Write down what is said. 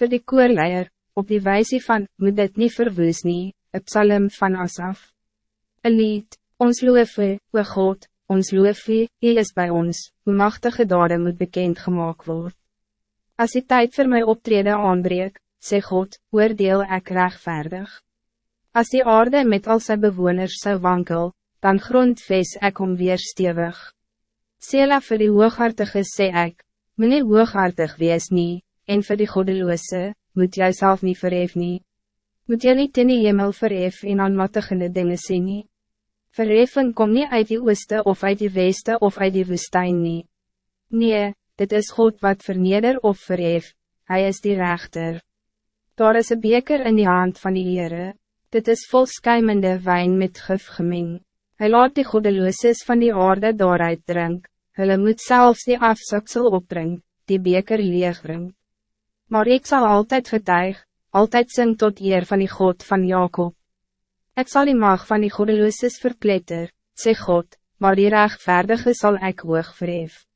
Voor die koorleier, op die wijze van, moet dit niet verwoes nie, het psalm van Asaf. Een lied, ons loefe, o God, ons loefe, hy is bij ons, hoe machtige dade moet bekend gemaakt worden. Als die tijd voor mij optreden aanbreek, sê God, oordeel ek rechtvaardig. Als die aarde met al zijn bewoners zou wankel, dan grondves ek om weer stevig. Sela vir die hooghartige sê ek, meneer hooghartig wees nie, en vir die goddeloose, moet jy self nie verhef nie. Moet jy niet in die hemel verhef en aanmatigende dinge sê nie. Verheffen kom niet uit die ooste of uit die weste of uit die woestijn nie. Nee, dit is God wat verneder of verhef, hij is die rechter. Daar is een beker in die hand van die Heere, dit is vol skuimende wijn met gif gemeng. Hij laat die godelooses van die aarde daaruit drink, hulle moet zelfs die afsuksel opdrink, die beker leeg drink. Maar ik zal altijd getuig, altijd zing tot eer van die God van Jacob. Ik zal die mag van die godelooses verpletter, sê God, maar die rechtvaardige zal ik hoog verhef.